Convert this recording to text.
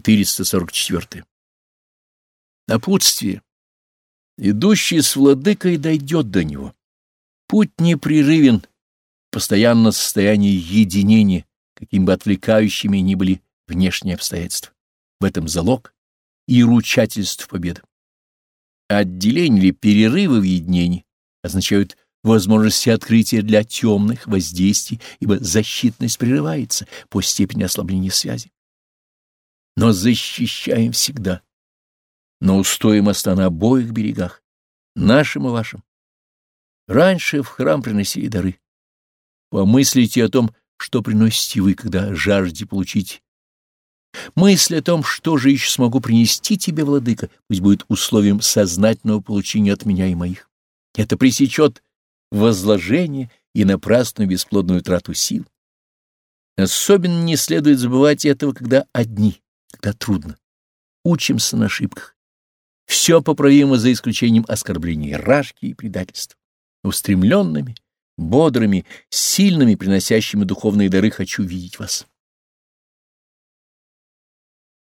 444. Напутствие. Идущий с владыкой дойдет до него. Путь непрерывен, постоянно состояние единения, каким бы отвлекающими ни были внешние обстоятельства. В этом залог и ручательств победы. Отделение или перерывы в единении означают возможности открытия для темных воздействий, ибо защитность прерывается по степени ослабления связи. Но защищаем всегда, но устоим моста на обоих берегах, нашим и вашим. Раньше в храм приносили дары. Помыслите о том, что приносите вы, когда жаждете получить. Мысль о том, что же еще смогу принести тебе, владыка, пусть будет условием сознательного получения от меня и моих. Это пресечет возложение и напрасную бесплодную трату сил. Особенно не следует забывать этого, когда одни, когда трудно. Учимся на ошибках. Все поправимо за исключением оскорблений, рашки и предательств. Устремленными, бодрыми, сильными, приносящими духовные дары хочу видеть вас.